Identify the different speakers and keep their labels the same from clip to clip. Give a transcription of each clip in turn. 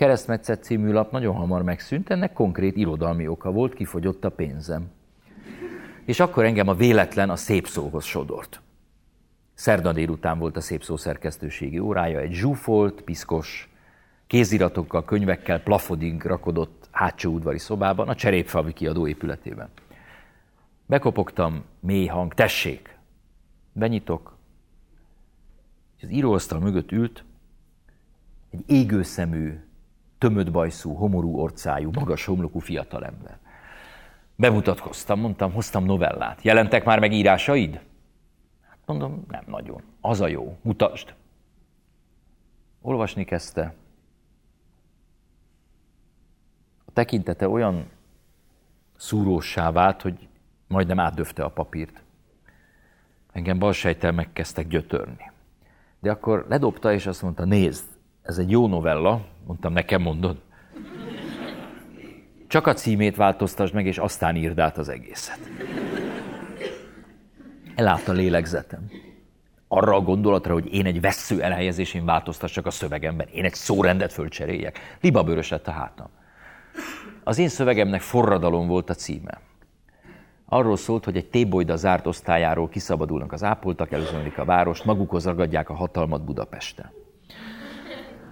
Speaker 1: keresztmetszet című lap nagyon hamar megszűnt, ennek konkrét irodalmi oka volt, kifogyott a pénzem. És akkor engem a véletlen a szép szóhoz sodort. Szerda délután volt a szép szó szerkesztőségi órája, egy zsúfolt, piszkos, kéziratokkal, könyvekkel plafodig rakodott hátsó udvari szobában, a cserépfalvi kiadó épületében. Bekopogtam, mély hang, tessék! Benyitok, az íróasztal mögött ült egy égőszemű, tömött bajszú, homorú orcájú, magas homlokú fiatalember. Bemutatkoztam, mondtam, hoztam novellát. Jelentek már meg írásaid? Hát mondom, nem nagyon. Az a jó, mutasd. Olvasni kezdte. A tekintete olyan szúrósá vált, hogy majdnem átdöfte a papírt. Engem balsejtel megkezdtek gyötörni. De akkor ledobta, és azt mondta, nézd, ez egy jó novella, mondtam, nekem mondod. Csak a címét változtasd meg, és aztán írd át az egészet. Elállt a lélegzetem. Arra a gondolatra, hogy én egy vesző elhelyezésén változtassak a szövegemben, én egy szórendet fölcseréljek. Libabőrös lett a hátam. Az én szövegemnek forradalom volt a címe. Arról szólt, hogy egy tébolyda zárt osztályáról kiszabadulnak az ápoltak, előzőnik a várost, magukhoz ragadják a hatalmat Budapesten.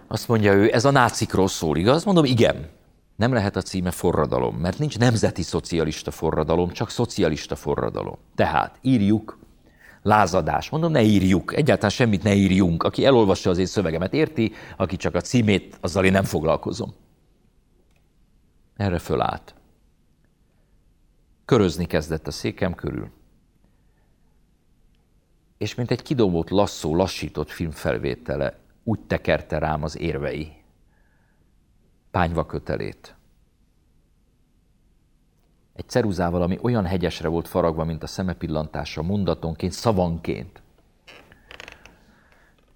Speaker 1: Azt mondja ő, ez a nácikról szól, igaz? Mondom, igen. Nem lehet a címe forradalom, mert nincs nemzeti szocialista forradalom, csak szocialista forradalom. Tehát írjuk, lázadás. Mondom, ne írjuk, egyáltalán semmit ne írjunk. Aki elolvassa az én szövegemet, érti, aki csak a címét, azzal én nem foglalkozom. Erre fölállt. Körözni kezdett a székem körül. És mint egy kidobott lasszó, lassított filmfelvétele, úgy tekerte rám az érvei, pányva kötelét. Egy ceruzával, ami olyan hegyesre volt faragva, mint a szemepillantása, mondatonként, szavanként.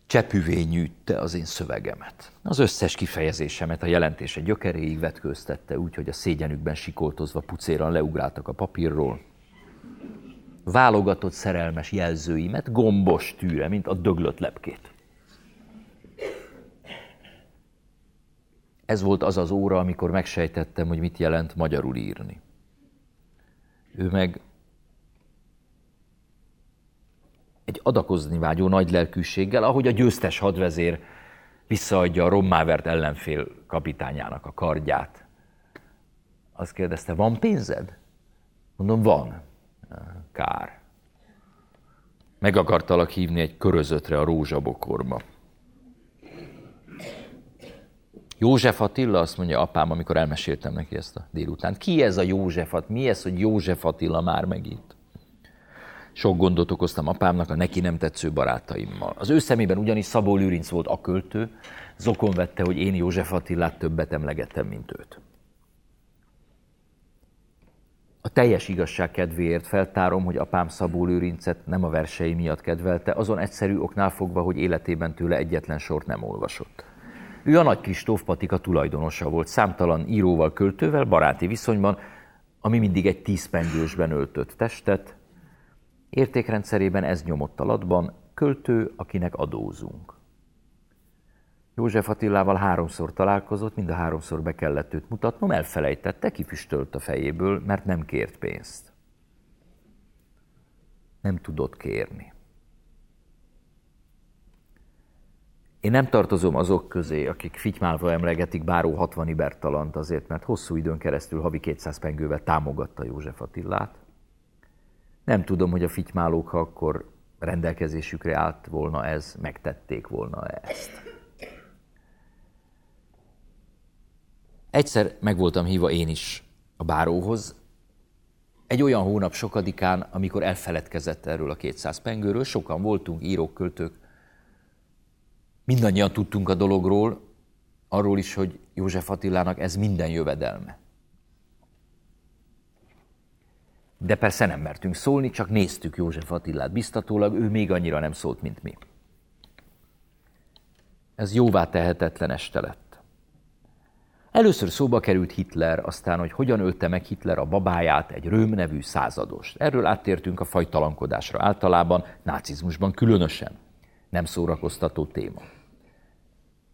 Speaker 1: Csepüvé nyűjtte az én szövegemet. Az összes kifejezésemet a jelentése gyökeréig vetkőztette, úgy, hogy a szégyenükben sikoltozva pucéran leugráltak a papírról. Válogatott szerelmes jelzőimet gombos tűre, mint a döglött lepkét. Ez volt az az óra, amikor megsejtettem, hogy mit jelent magyarul írni. Ő meg egy adakozni vágyó nagy lelkűséggel, ahogy a győztes hadvezér visszaadja a rommávert ellenfél kapitányának a kardját. Azt kérdezte, van pénzed? Mondom, van. Kár. Meg akartalak hívni egy körözötre a rózsabokorba. József Attila, azt mondja apám, amikor elmeséltem neki ezt a délután. Ki ez a József Attila? Mi ez, hogy József Attila már megint? Sok gondot okoztam apámnak a neki nem tetsző barátaimmal. Az ő szemében ugyanis Szabó Lőrinc volt a költő, zokon vette, hogy én József Attilát többet emlegettem, mint őt. A teljes igazság kedvéért feltárom, hogy apám Szabó Lőrincet nem a versei miatt kedvelte, azon egyszerű oknál fogva, hogy életében tőle egyetlen sort nem olvasott. Ő a Nagy Kristóf Patika tulajdonosa volt, számtalan íróval, költővel, baráti viszonyban, ami mindig egy tízpengősben öltött testet. Értékrendszerében ez nyomott alatban, költő, akinek adózunk. József Attilával háromszor találkozott, mind a háromszor be kellett őt mutatnom, elfelejtette, kifüstölt a fejéből, mert nem kért pénzt. Nem tudott kérni. Én nem tartozom azok közé, akik fitymálva emlegetik Báró 60 Ibertalant azért, mert hosszú időn keresztül havi 200 pengővel támogatta József Attillát. Nem tudom, hogy a fitymálók, ha akkor rendelkezésükre állt volna ez, megtették volna ezt. Egyszer meg voltam hívva én is a báróhoz, egy olyan hónap sokadikán, amikor elfeledkezett erről a 200 pengőről, sokan voltunk, írók, költők, Mindannyian tudtunk a dologról, arról is, hogy József Attilának ez minden jövedelme. De persze nem mertünk szólni, csak néztük József Attilát biztatólag, ő még annyira nem szólt, mint mi. Ez jóvá tehetetlen este lett. Először szóba került Hitler, aztán, hogy hogyan ölte meg Hitler a babáját, egy Röm nevű századost. Erről áttértünk a fajtalankodásra általában, nácizmusban különösen nem szórakoztató téma.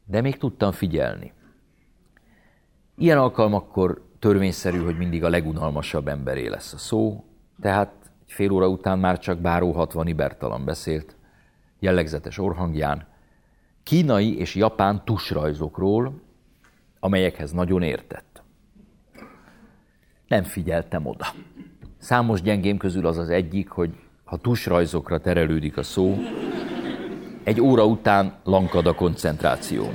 Speaker 1: De még tudtam figyelni. Ilyen alkalmakkor törvényszerű, hogy mindig a legunalmasabb emberé lesz a szó, tehát egy fél óra után már csak Báró 60 ibertalan beszélt, jellegzetes orhangján, kínai és japán tusrajzokról, amelyekhez nagyon értett. Nem figyeltem oda. Számos gyengém közül az az egyik, hogy ha tusrajzokra terelődik a szó, egy óra után lankad a koncentráció.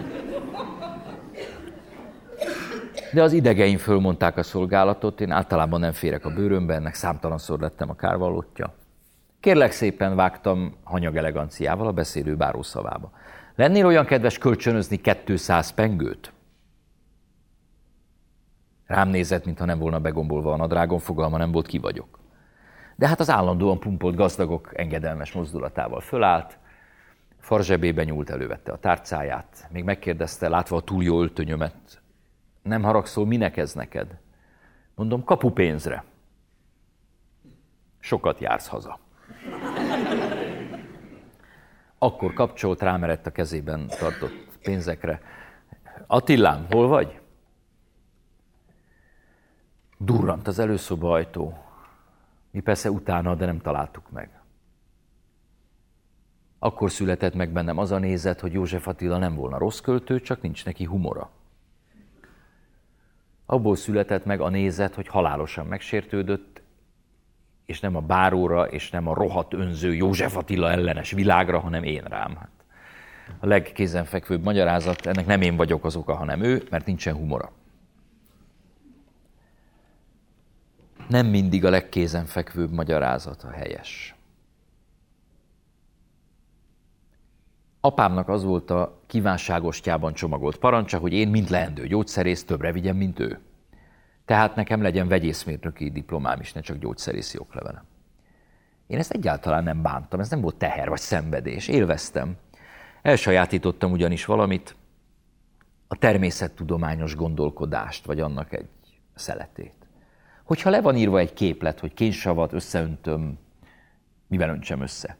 Speaker 1: De az idegeim fölmondták a szolgálatot, én általában nem férek a bőrömbe, ennek számtalanszor lettem a kárvalótja. Kérlek szépen vágtam hanyag eleganciával a beszélő báró szavába. Lennél olyan kedves kölcsönözni 200 pengőt? Rám nézett, mintha nem volna begombolva a nadrágon, fogalma nem volt, ki vagyok. De hát az állandóan pumpolt gazdagok engedelmes mozdulatával fölállt, farzsebébe nyúlt, elővette a tárcáját, még megkérdezte, látva a túl jó öltönyömet, nem haragszol, minek ez neked? Mondom, kapu pénzre. Sokat jársz haza. Akkor kapcsolt, rámerett a kezében tartott pénzekre. Attillám, hol vagy? Durrant az előszoba ajtó. Mi persze utána, de nem találtuk meg. Akkor született meg bennem az a nézet, hogy József Attila nem volna rossz költő, csak nincs neki humora. Abból született meg a nézet, hogy halálosan megsértődött, és nem a báróra, és nem a rohadt önző József Attila ellenes világra, hanem én rám. Hát a legkézenfekvőbb magyarázat, ennek nem én vagyok az oka, hanem ő, mert nincsen humora. Nem mindig a legkézenfekvőbb magyarázat a helyes. Apámnak az volt a kívánságostjában csomagolt parancsa, hogy én, mint leendő gyógyszerész, többre vigyem, mint ő. Tehát nekem legyen vegyészmérnöki diplomám is, ne csak gyógyszerészi oklevelem. Én ezt egyáltalán nem bántam, ez nem volt teher vagy szenvedés, élveztem. Elsajátítottam ugyanis valamit, a természettudományos gondolkodást, vagy annak egy szeletét. Hogyha le van írva egy képlet, hogy kénsavat összeöntöm, mivel öntsem össze?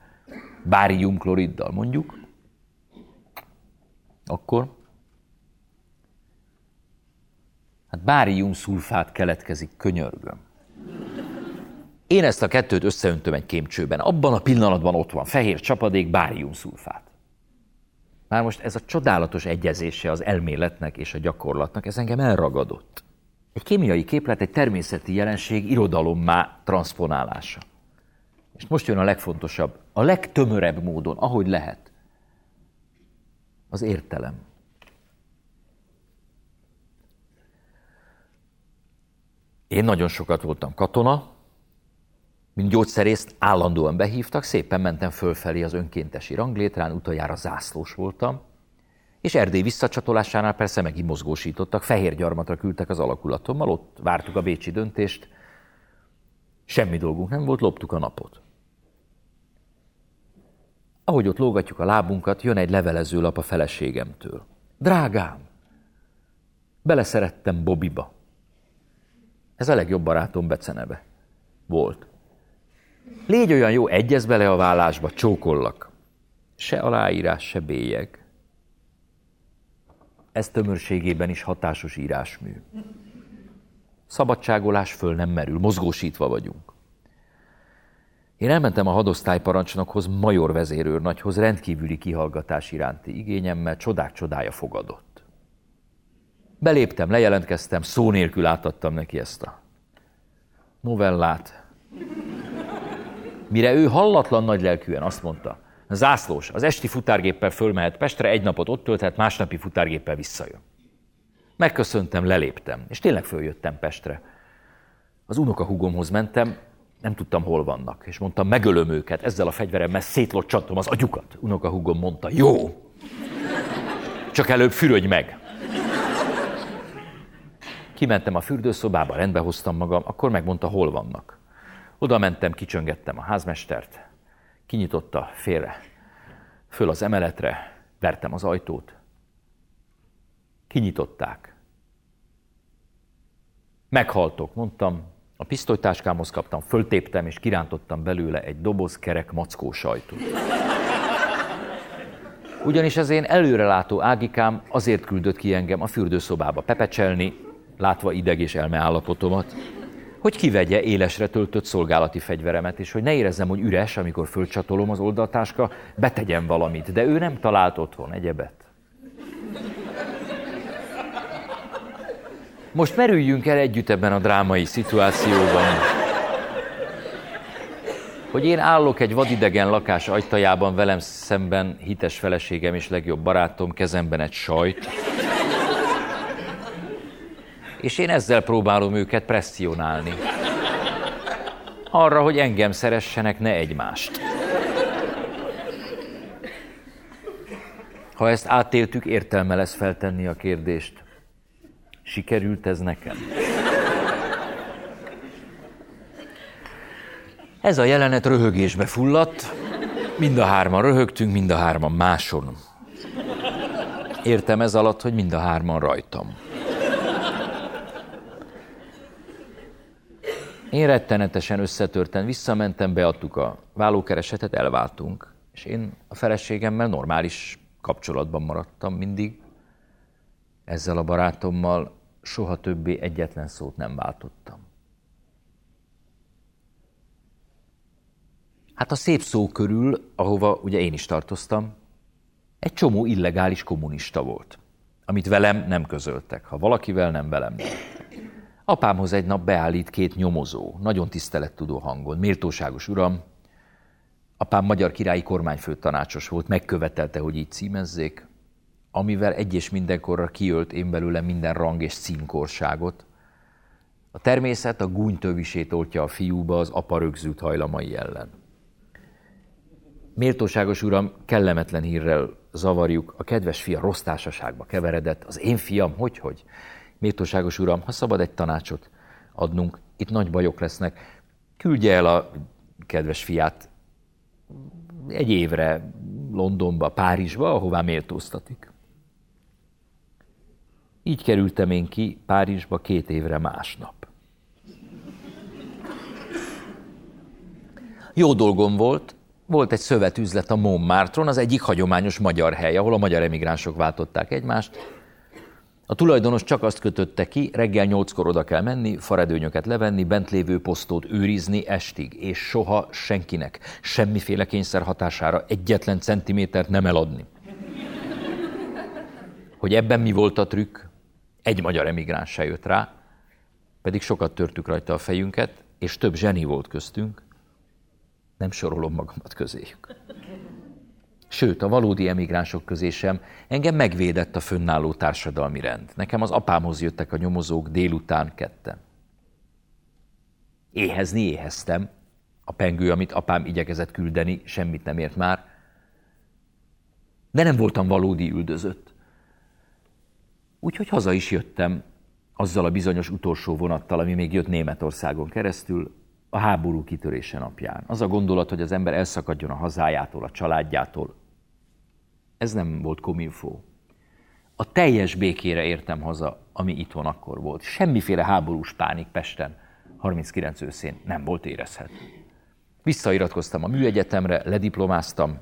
Speaker 1: Báriumkloriddal mondjuk, akkor hát bárium szulfát keletkezik, könyörgöm. Én ezt a kettőt összeöntöm egy kémcsőben. Abban a pillanatban ott van fehér csapadék, bárium szulfát. Már most ez a csodálatos egyezése az elméletnek és a gyakorlatnak, ez engem elragadott. Egy kémiai képlet egy természeti jelenség irodalommá transponálása. És most jön a legfontosabb, a legtömörebb módon, ahogy lehet az értelem. Én nagyon sokat voltam katona, mint gyógyszerészt állandóan behívtak, szépen mentem fölfelé az önkéntesi ranglétrán, utoljára zászlós voltam, és Erdély visszacsatolásánál persze megint mozgósítottak, fehér gyarmatra küldtek az alakulatommal, ott vártuk a bécsi döntést, semmi dolgunk nem volt, loptuk a napot. Ahogy ott lógatjuk a lábunkat, jön egy levelezőlap a feleségemtől. Drágám, beleszerettem Bobiba. Ez a legjobb barátom becenebe. Volt. Légy olyan jó, egyez bele a vállásba, csókollak. Se aláírás, se bélyeg. Ez tömörségében is hatásos írásmű. Szabadságolás föl nem merül, mozgósítva vagyunk. Én elmentem a hadosztályparancsnokhoz, major vezérőrnagyhoz rendkívüli kihallgatás iránti igényemmel, csodák csodája fogadott. Beléptem, lejelentkeztem, szó nélkül átadtam neki ezt a novellát. Mire ő hallatlan nagy lelkűen azt mondta, zászlós, az esti futárgéppel fölmehet Pestre, egy napot ott tölthet, másnapi futárgéppel visszajön. Megköszöntem, leléptem, és tényleg följöttem Pestre. Az unokahúgomhoz mentem, nem tudtam, hol vannak. És mondtam, megölöm őket ezzel a fegyveremmel, szétlocsantom az agyukat. Unoka húgom mondta, jó, csak előbb fürödj meg. Kimentem a fürdőszobába, rendbe hoztam magam, akkor megmondta, hol vannak. Oda mentem, kicsöngettem a házmestert, kinyitotta félre, föl az emeletre, vertem az ajtót. Kinyitották. Meghaltok, mondtam, a pisztolytáskámhoz kaptam, föltéptem, és kirántottam belőle egy doboz kerek mackó sajtot. Ugyanis az én előrelátó ágikám azért küldött ki engem a fürdőszobába pepecselni, látva ideg és elme állapotomat, hogy kivegye élesre töltött szolgálati fegyveremet, és hogy ne érezzem, hogy üres, amikor fölcsatolom az oldaltáska, betegyen valamit. De ő nem talált otthon egyebet. Most merüljünk el együtt ebben a drámai szituációban. Hogy én állok egy vadidegen lakás ajtajában, velem szemben hites feleségem és legjobb barátom, kezemben egy sajt. És én ezzel próbálom őket presszionálni. Arra, hogy engem szeressenek, ne egymást. Ha ezt átéltük, értelme lesz feltenni a kérdést. Sikerült ez nekem? Ez a jelenet röhögésbe fulladt, mind a hárman röhögtünk, mind a hárman máson. Értem ez alatt, hogy mind a hárman rajtam. Én rettenetesen összetörten visszamentem, beadtuk a vállókeresetet, elváltunk. És én a feleségemmel normális kapcsolatban maradtam mindig. Ezzel a barátommal soha többé egyetlen szót nem váltottam. Hát a szép szó körül, ahova ugye én is tartoztam, egy csomó illegális kommunista volt, amit velem nem közöltek, ha valakivel nem velem. Nem. Apámhoz egy nap beállít két nyomozó, nagyon tisztelettudó hangon, méltóságos uram, apám magyar királyi kormányfő tanácsos volt, megkövetelte, hogy így címezzék, amivel egy és mindenkorra kiölt én belőle minden rang és címkorságot. A természet a gúnytövisét oltja a fiúba az apa rögzült hajlamai ellen. Méltóságos uram, kellemetlen hírrel zavarjuk, a kedves fia rossz társaságba keveredett, az én fiam, hogy, hogy? Méltóságos uram, ha szabad egy tanácsot adnunk, itt nagy bajok lesznek, küldje el a kedves fiát egy évre Londonba, Párizsba, ahová méltóztatik. Így kerültem én ki Párizsba két évre másnap. Jó dolgom volt, volt egy szövetüzlet a Montmartron, az egyik hagyományos magyar hely, ahol a magyar emigránsok váltották egymást. A tulajdonos csak azt kötötte ki, reggel nyolckor oda kell menni, faredőnyöket levenni, bent lévő posztót őrizni estig, és soha senkinek, semmiféle kényszer hatására egyetlen centimétert nem eladni. Hogy ebben mi volt a trükk, egy magyar emigráns se jött rá, pedig sokat törtük rajta a fejünket, és több zseni volt köztünk, nem sorolom magamat közéjük. Sőt, a valódi emigránsok közé sem engem megvédett a fönnálló társadalmi rend. Nekem az apámhoz jöttek a nyomozók délután ketten. Éhezni éheztem. A pengő, amit apám igyekezett küldeni, semmit nem ért már. De nem voltam valódi üldözött. Úgyhogy haza is jöttem azzal a bizonyos utolsó vonattal, ami még jött Németországon keresztül, a háború kitörése napján. Az a gondolat, hogy az ember elszakadjon a hazájától, a családjától, ez nem volt kominfó. A teljes békére értem haza, ami itthon akkor volt. Semmiféle háborús pánik Pesten 39 őszén nem volt érezhető. Visszairatkoztam a műegyetemre, lediplomáztam,